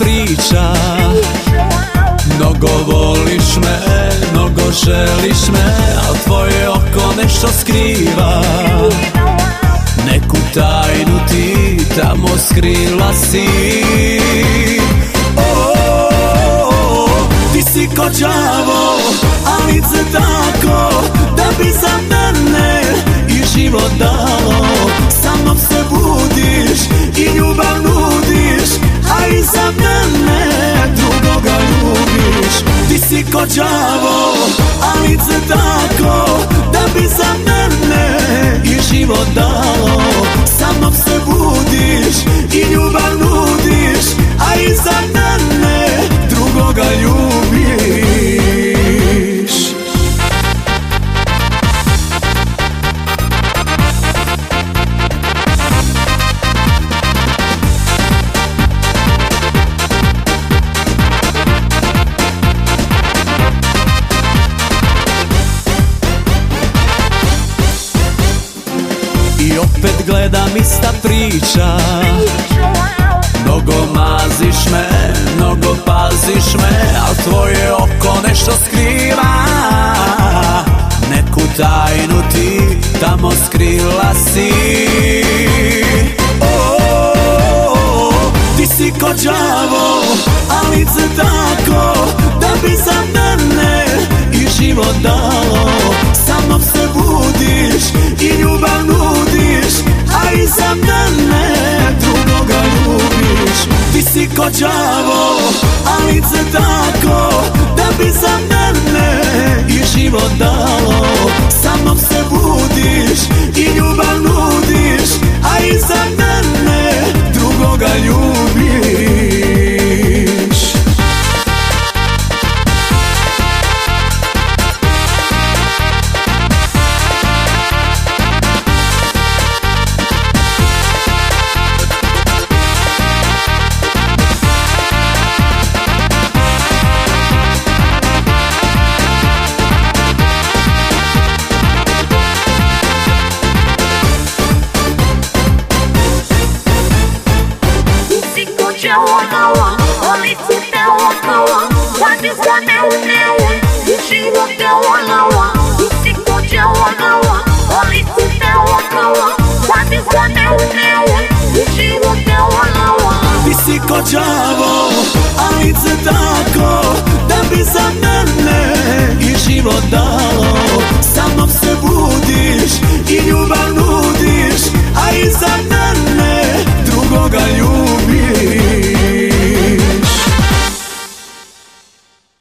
priča. Mnogo voliš me, mnogo želiš me Al tvoje oko nešto skriva. Neku tajnu ti tamo skrila si. Ti si ko đavo, a lice tako Da bi za mene i život dalo ko đavo, a lice tako Da bi za mene i život gledam ista priča. Mnogo maziš me, mnogo paziš me Al tvoje oko nešto skriva. Neku tajnu ti tamo skrila si. Ti si ko đavo, a lice tako A iza mene drugoga ljubiš Ti si ko đavo, a lice tako Siku działała, ulicy dałała Ładnie zganęły Život działała Siku działała, ulicy dałała Ładnie zganęły Život działała Ti si ko đavo, a lice tako Da bi za mene i život dalo